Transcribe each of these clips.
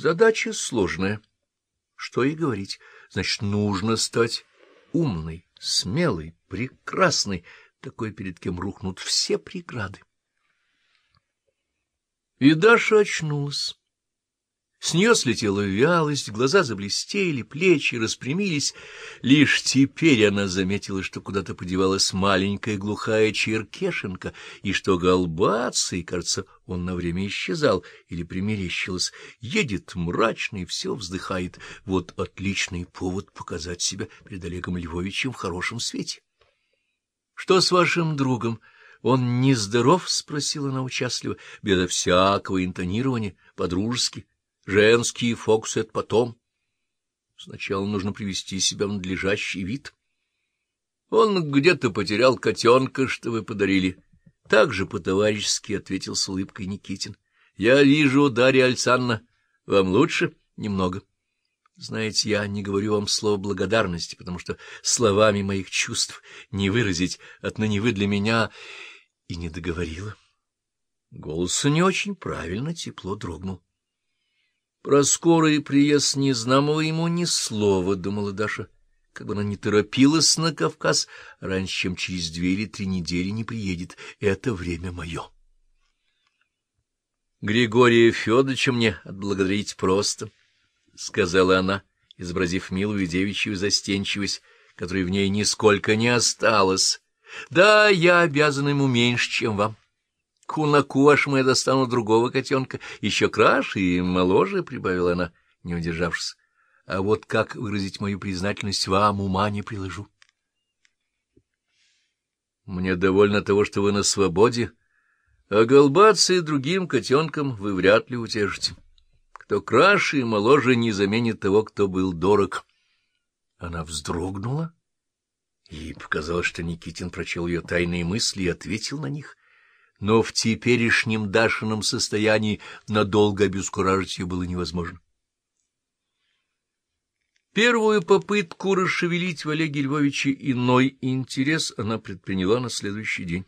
Задача сложная. Что и говорить. Значит, нужно стать умной, смелой, прекрасной, такой, перед кем рухнут все преграды. И Даша очнулась. С нее слетела вялость, глаза заблестели, плечи распрямились. Лишь теперь она заметила, что куда-то подевалась маленькая глухая черкешенка, и что Голбаций, кажется, он на время исчезал или примерещилась, едет мрачный, все вздыхает. Вот отличный повод показать себя перед Олегом Львовичем в хорошем свете. — Что с вашим другом? Он нездоров? — спросила она участливо, безо всякого интонирования, по-дружески. Женские фокусы — это потом. Сначала нужно привести себя в надлежащий вид. Он где-то потерял котенка, что вы подарили. Так же по-товарищески ответил с улыбкой Никитин. — Я вижу, Дарья Александровна, вам лучше? — Немного. Знаете, я не говорю вам слова благодарности, потому что словами моих чувств не выразить, отныне вы для меня... И не договорила. Голос не очень правильно, тепло дрогнул. Про скорый приезд незнамого ему ни слова, — думала Даша, как бы она не торопилась на Кавказ, раньше, чем через две или три недели не приедет. Это время мое. Григория Федоровича мне отблагодарить просто, — сказала она, изобразив милую девичью застенчивость, которой в ней нисколько не осталось. — Да, я обязан ему меньше, чем вам. Кунаку вашему я достану другого котенка, еще краше и моложе, — прибавила она, не удержавшись. А вот как выразить мою признательность вам, ума не приложу. Мне довольно того, что вы на свободе, а голбаться другим котенком вы вряд ли утешите. Кто краше и моложе не заменит того, кто был дорог. Она вздрогнула, и показалось, что Никитин прочел ее тайные мысли и ответил на них но в теперешнем Дашином состоянии надолго обескуражить ее было невозможно. Первую попытку расшевелить в Олеге Львовиче иной интерес она предприняла на следующий день.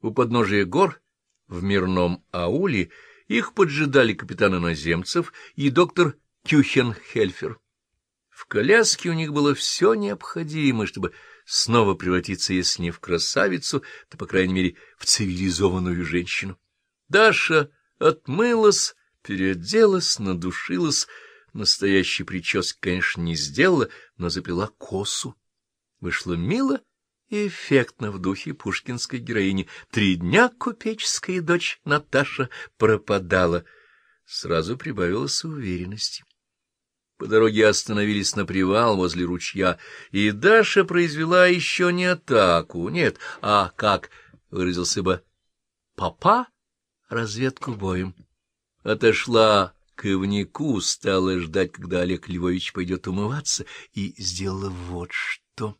У подножия гор в мирном ауле их поджидали капитан иноземцев и доктор Кюхенхельфер. В коляске у них было все необходимое, чтобы снова превратиться, если не в красавицу, то, по крайней мере, в цивилизованную женщину. Даша отмылась, переоделась, надушилась, настоящий прически, конечно, не сделала, но заплела косу. Вышло мило и эффектно в духе пушкинской героини. Три дня купеческая дочь Наташа пропадала. Сразу прибавилась уверенности. По дороге остановились на привал возле ручья, и Даша произвела еще не атаку, нет, а, как выразился бы, папа, разведку боем. Отошла к ивнику, стала ждать, когда Олег Львович пойдет умываться, и сделала вот что.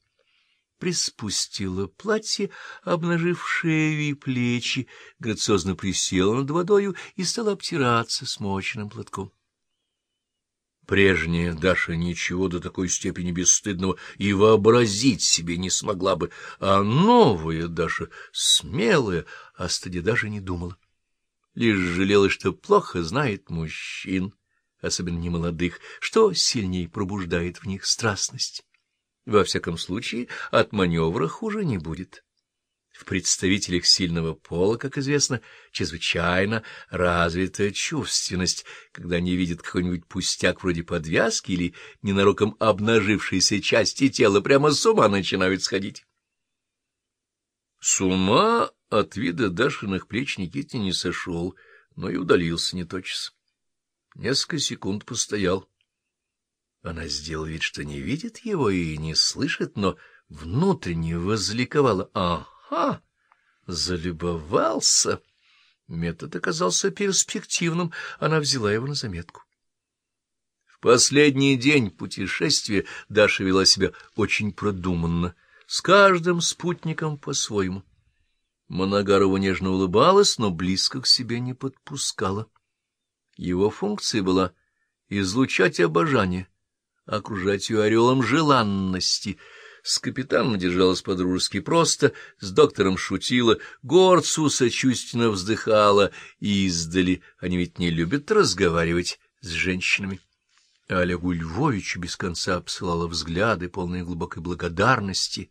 Приспустила платье, обнажив шею и плечи, грациозно присела над водою и стала обтираться смоченным платком. Прежняя Даша ничего до такой степени бесстыдного и вообразить себе не смогла бы, а новая Даша, смелая, о стыде даже не думала. Лишь жалела, что плохо знает мужчин, особенно немолодых, что сильнее пробуждает в них страстность. Во всяком случае, от маневра хуже не будет. В представителях сильного пола, как известно, чрезвычайно развита чувственность, когда они видят какой-нибудь пустяк вроде подвязки или ненароком обнажившейся части тела, прямо с ума начинают сходить. С ума от вида Дашиных плеч Никите не сошел, но и удалился не тотчас. Несколько секунд постоял. Она сделала вид, что не видит его и не слышит, но внутренне возликовала. «Ага!» Ха! Залюбовался! Метод оказался перспективным, она взяла его на заметку. В последний день путешествия Даша вела себя очень продуманно, с каждым спутником по-своему. Моногарова нежно улыбалась, но близко к себе не подпускала. Его функция была излучать обожание, окружать ее орелом желанности — с капитаном держалась по-дружески просто, с доктором шутила, горцу сочувственно вздыхала, и издали они ведь не любят разговаривать с женщинами. Олегу Львовичу без конца посылала взгляды, полные глубокой благодарности